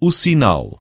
o sinal.